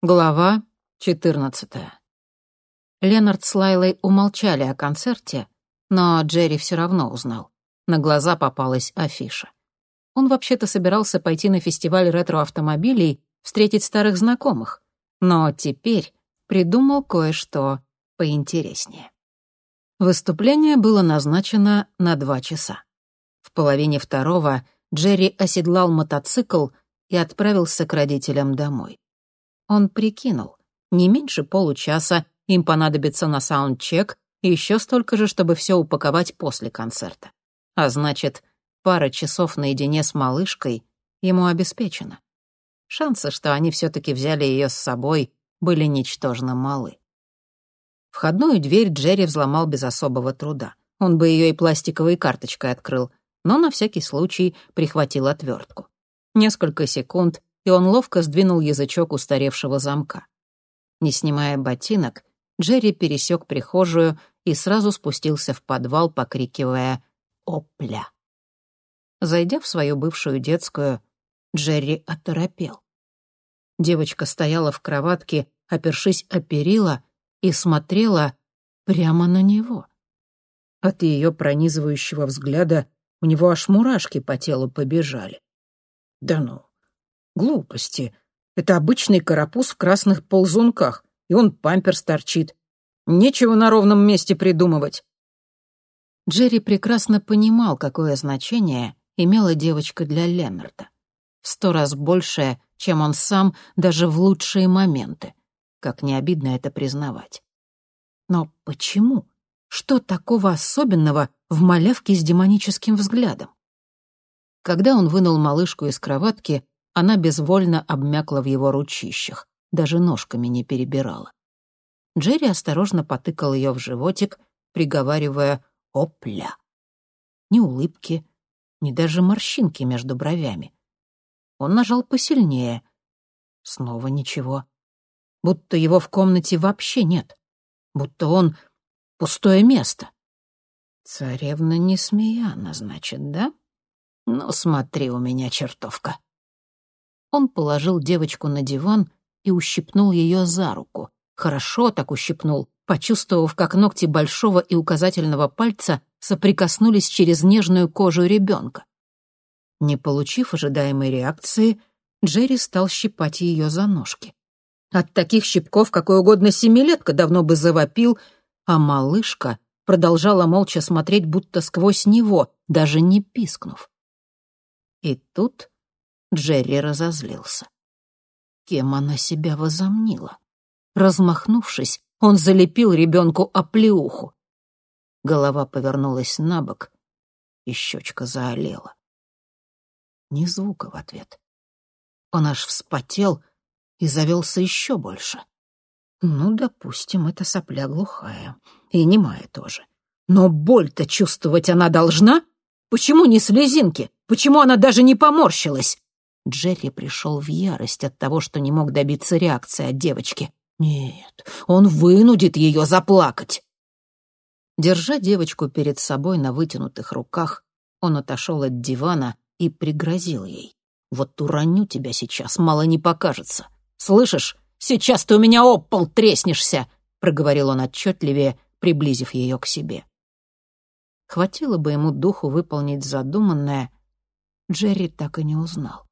Глава 14. Ленард с Лайлой умолчали о концерте, но Джерри все равно узнал. На глаза попалась афиша. Он вообще-то собирался пойти на фестиваль ретро-автомобилей, встретить старых знакомых, но теперь придумал кое-что поинтереснее. Выступление было назначено на два часа. В половине второго Джерри оседлал мотоцикл и отправился к родителям домой. Он прикинул, не меньше получаса им понадобится на саундчек и еще столько же, чтобы все упаковать после концерта. А значит, пара часов наедине с малышкой ему обеспечена. Шансы, что они все-таки взяли ее с собой, были ничтожно малы. Входную дверь Джерри взломал без особого труда. Он бы ее и пластиковой карточкой открыл, но на всякий случай прихватил отвертку. Несколько секунд, и он ловко сдвинул язычок устаревшего замка. Не снимая ботинок, Джерри пересек прихожую и сразу спустился в подвал, покрикивая «Опля!». Зайдя в свою бывшую детскую, Джерри оторопел. Девочка стояла в кроватке, опершись о перила, и смотрела прямо на него. От ее пронизывающего взгляда у него аж мурашки по телу побежали. Да ну, Глупости. Это обычный карапуз в красных ползунках, и он памперс торчит. Нечего на ровном месте придумывать. Джерри прекрасно понимал, какое значение имела девочка для Леннарда. В сто раз большее, чем он сам даже в лучшие моменты. Как не обидно это признавать. Но почему? Что такого особенного в малявке с демоническим взглядом? Когда он вынул малышку из кроватки, она безвольно обмякла в его ручищах, даже ножками не перебирала. Джерри осторожно потыкал ее в животик, приговаривая «опля». Ни улыбки, ни даже морщинки между бровями. Он нажал посильнее. Снова ничего. Будто его в комнате вообще нет. Будто он — пустое место. Царевна не смеяна, значит, да? Ну, смотри у меня, чертовка. Он положил девочку на диван и ущипнул ее за руку. Хорошо так ущипнул, почувствовав, как ногти большого и указательного пальца соприкоснулись через нежную кожу ребенка. Не получив ожидаемой реакции, Джерри стал щипать ее за ножки. От таких щипков какой угодно семилетка давно бы завопил, а малышка продолжала молча смотреть, будто сквозь него, даже не пискнув. И тут Джерри разозлился. Кем она себя возомнила? Размахнувшись, он залепил ребенку оплеуху. Голова повернулась на бок, и щечка заолела. Ни звука в ответ. Он аж вспотел и завелся еще больше. Ну, допустим, это сопля глухая. И немая тоже. Но боль-то чувствовать она должна? Почему не слезинки? Почему она даже не поморщилась? Джерри пришел в ярость от того, что не мог добиться реакции от девочки. Нет, он вынудит ее заплакать. Держа девочку перед собой на вытянутых руках, он отошел от дивана и пригрозил ей. «Вот уроню тебя сейчас, мало не покажется. Слышишь, сейчас ты у меня об пол треснешься!» — проговорил он отчетливее, приблизив ее к себе. Хватило бы ему духу выполнить задуманное, Джерри так и не узнал.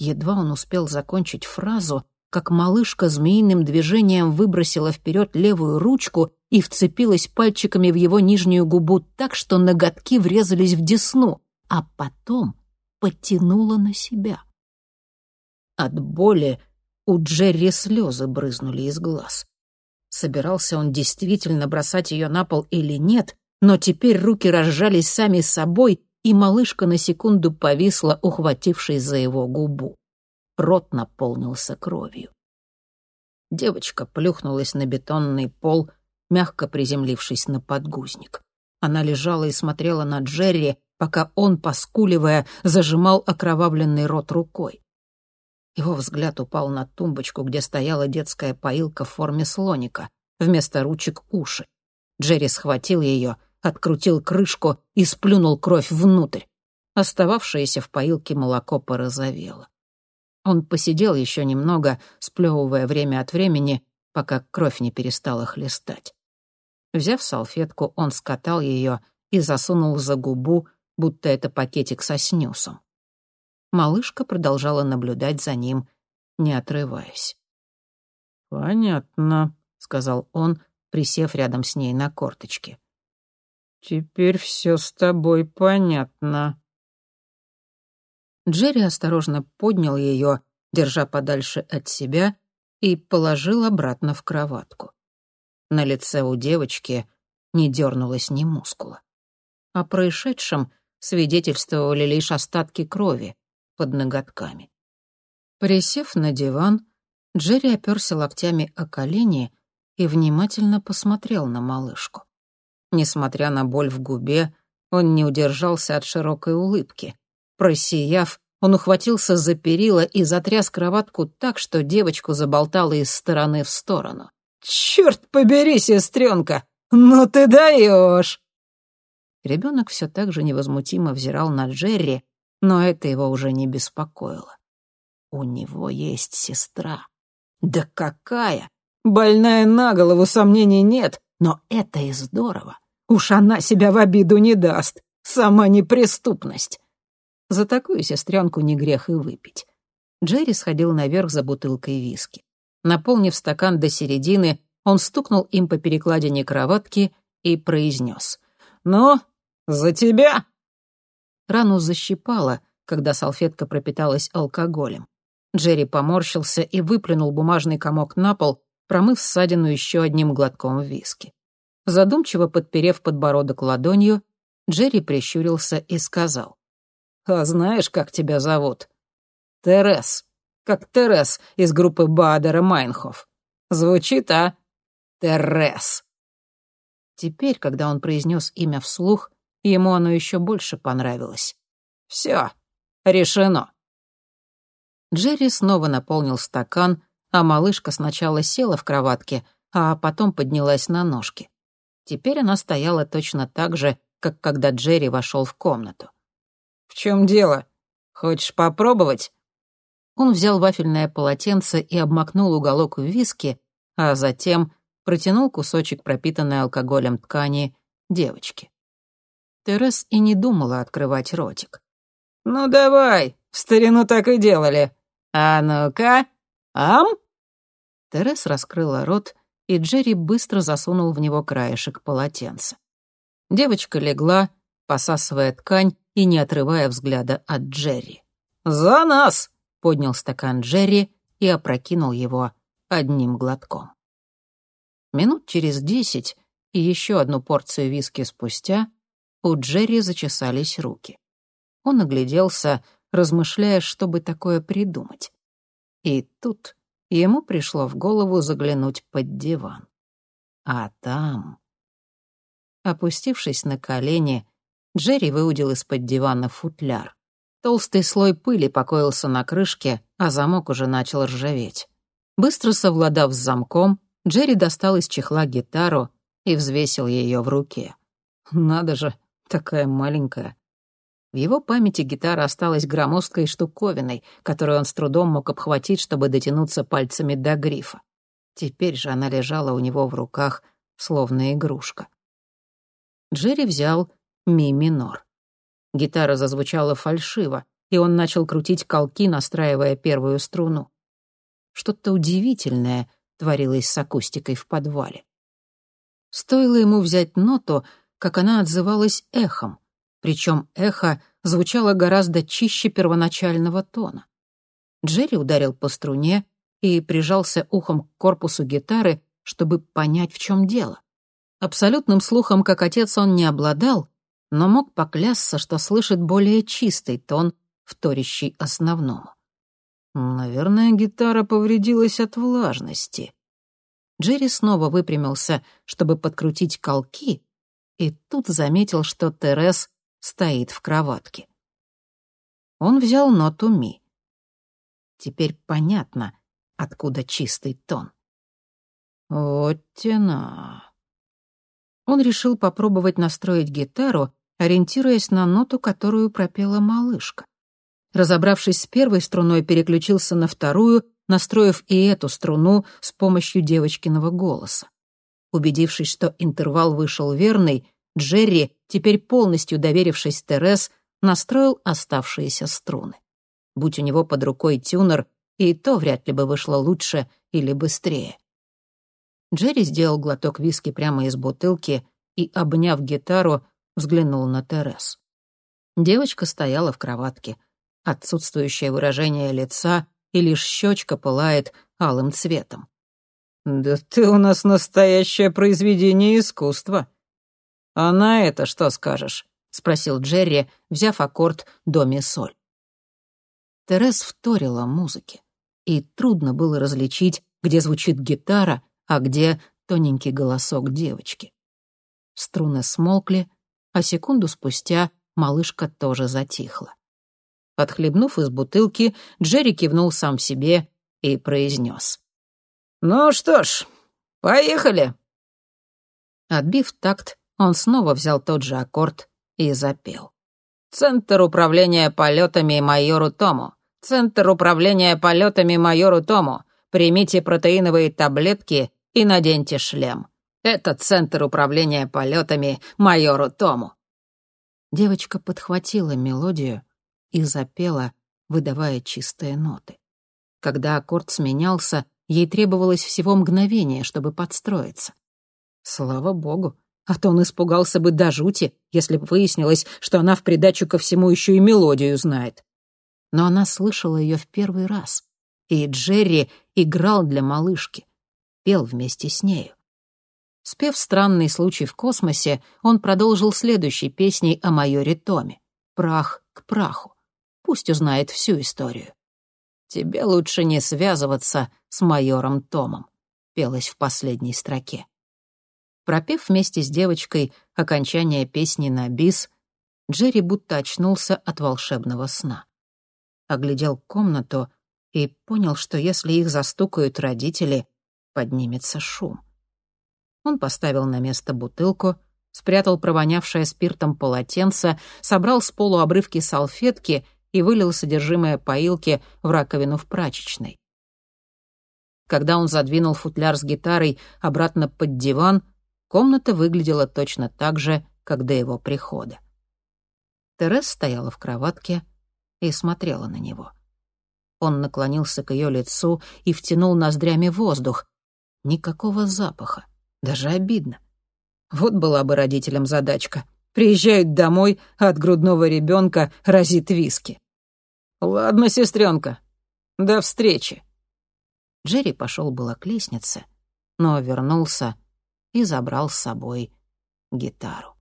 Едва он успел закончить фразу, как малышка змеиным движением выбросила вперед левую ручку и вцепилась пальчиками в его нижнюю губу так, что ноготки врезались в десну, а потом подтянула на себя. От боли у Джерри слезы брызнули из глаз. Собирался он действительно бросать ее на пол или нет, но теперь руки разжались сами собой, и малышка на секунду повисла, ухватившись за его губу. Рот наполнился кровью. Девочка плюхнулась на бетонный пол, мягко приземлившись на подгузник. Она лежала и смотрела на Джерри, пока он, поскуливая, зажимал окровавленный рот рукой. Его взгляд упал на тумбочку, где стояла детская поилка в форме слоника, вместо ручек уши. Джерри схватил ее — открутил крышку и сплюнул кровь внутрь. Остававшееся в поилке молоко порозовело. Он посидел еще немного, сплевывая время от времени, пока кровь не перестала хлестать. Взяв салфетку, он скатал ее и засунул за губу, будто это пакетик со снюсом. Малышка продолжала наблюдать за ним, не отрываясь. «Понятно», — сказал он, присев рядом с ней на корточке. «Теперь все с тобой понятно». Джерри осторожно поднял ее, держа подальше от себя, и положил обратно в кроватку. На лице у девочки не дернулось ни мускула. О происшедшем свидетельствовали лишь остатки крови под ноготками. Присев на диван, Джерри оперся локтями о колени и внимательно посмотрел на малышку. Несмотря на боль в губе, он не удержался от широкой улыбки. Просияв, он ухватился за перила и затряс кроватку так, что девочку заболтало из стороны в сторону. «Черт побери, сестренка! Ну ты даешь!» Ребенок все так же невозмутимо взирал на Джерри, но это его уже не беспокоило. У него есть сестра. Да какая! Больная на голову, сомнений нет, но это и здорово. Уж она себя в обиду не даст. Сама неприступность. За такую сестренку не грех и выпить. Джерри сходил наверх за бутылкой виски. Наполнив стакан до середины, он стукнул им по перекладине кроватки и произнес. «Ну, за тебя!» Рану защипало, когда салфетка пропиталась алкоголем. Джерри поморщился и выплюнул бумажный комок на пол, промыв ссадину еще одним глотком виски. Задумчиво подперев подбородок ладонью, Джерри прищурился и сказал. А знаешь, как тебя зовут? Терес. Как Терес из группы Бадера Майнхоф. Звучит, а? Терес. Теперь, когда он произнес имя вслух, ему оно еще больше понравилось. Все, решено. Джерри снова наполнил стакан, а малышка сначала села в кроватке, а потом поднялась на ножки. Теперь она стояла точно так же, как когда Джерри вошел в комнату. «В чем дело? Хочешь попробовать?» Он взял вафельное полотенце и обмакнул уголок в виски, а затем протянул кусочек пропитанной алкоголем ткани девочке. Терес и не думала открывать ротик. «Ну давай, в старину так и делали. А ну-ка, ам?» Терес раскрыла рот, и Джерри быстро засунул в него краешек полотенца. Девочка легла, посасывая ткань и не отрывая взгляда от Джерри. «За нас!» — поднял стакан Джерри и опрокинул его одним глотком. Минут через десять и еще одну порцию виски спустя у Джерри зачесались руки. Он огляделся, размышляя, чтобы такое придумать. И тут ему пришло в голову заглянуть под диван. А там... Опустившись на колени, Джерри выудил из-под дивана футляр. Толстый слой пыли покоился на крышке, а замок уже начал ржаветь. Быстро совладав с замком, Джерри достал из чехла гитару и взвесил ее в руке. Надо же, такая маленькая. В его памяти гитара осталась громоздкой штуковиной, которую он с трудом мог обхватить, чтобы дотянуться пальцами до грифа. Теперь же она лежала у него в руках, словно игрушка. Джерри взял ми минор. Гитара зазвучала фальшиво, и он начал крутить колки, настраивая первую струну. Что-то удивительное творилось с акустикой в подвале. Стоило ему взять ноту, как она отзывалась эхом, причем эхо звучало гораздо чище первоначального тона. Джерри ударил по струне и прижался ухом к корпусу гитары, чтобы понять, в чем дело. Абсолютным слухом, как отец, он не обладал, но мог поклясться, что слышит более чистый тон, вторящий основному. Наверное, гитара повредилась от влажности. Джерри снова выпрямился, чтобы подкрутить колки, и тут заметил, что Терес стоит в кроватке. Он взял ноту ми. Теперь понятно, откуда чистый тон. Вот тена. Он решил попробовать настроить гитару, ориентируясь на ноту, которую пропела малышка. Разобравшись с первой струной, переключился на вторую, настроив и эту струну с помощью девочкиного голоса. Убедившись, что интервал вышел верный, Джерри, теперь полностью доверившись Терес, настроил оставшиеся струны. Будь у него под рукой тюнер, и то вряд ли бы вышло лучше или быстрее. Джерри сделал глоток виски прямо из бутылки и, обняв гитару, взглянул на Терес. Девочка стояла в кроватке. Отсутствующее выражение лица и лишь щечка пылает алым цветом. «Да ты у нас настоящее произведение искусства. А на это что скажешь?» — спросил Джерри, взяв аккорд до ми соль. Терес вторила музыке, и трудно было различить, где звучит гитара, а где тоненький голосок девочки. Струны смолкли, а секунду спустя малышка тоже затихла. Отхлебнув из бутылки, Джерри кивнул сам себе и произнес. «Ну что ж, поехали!» Отбив такт, он снова взял тот же аккорд и запел. «Центр управления полетами майору Тому. Центр управления полетами майору Тому. Примите протеиновые таблетки и наденьте шлем. Это центр управления полетами майору Тому». Девочка подхватила мелодию и запела, выдавая чистые ноты. Когда аккорд сменялся, ей требовалось всего мгновение, чтобы подстроиться. Слава богу, а то он испугался бы до жути, если бы выяснилось, что она в придачу ко всему еще и мелодию знает. Но она слышала ее в первый раз, и Джерри играл для малышки, пел вместе с нею. Спев «Странный случай в космосе», он продолжил следующей песней о майоре Томе «Прах к праху». Пусть узнает всю историю. «Тебе лучше не связываться с майором Томом», — пелось в последней строке. Пропев вместе с девочкой окончание песни на бис, Джерри будто очнулся от волшебного сна. Оглядел комнату и понял, что если их застукают родители, поднимется шум. Он поставил на место бутылку, спрятал провонявшее спиртом полотенце, собрал с полу обрывки салфетки и вылил содержимое поилки в раковину в прачечной. Когда он задвинул футляр с гитарой обратно под диван, комната выглядела точно так же, как до его прихода. Терес стояла в кроватке и смотрела на него. Он наклонился к ее лицу и втянул ноздрями воздух. Никакого запаха. Даже обидно. Вот была бы родителям задачка. Приезжают домой, а от грудного ребенка разит виски. «Ладно, сестренка, до встречи». Джерри пошел было к лестнице, но вернулся и забрал с собой гитару.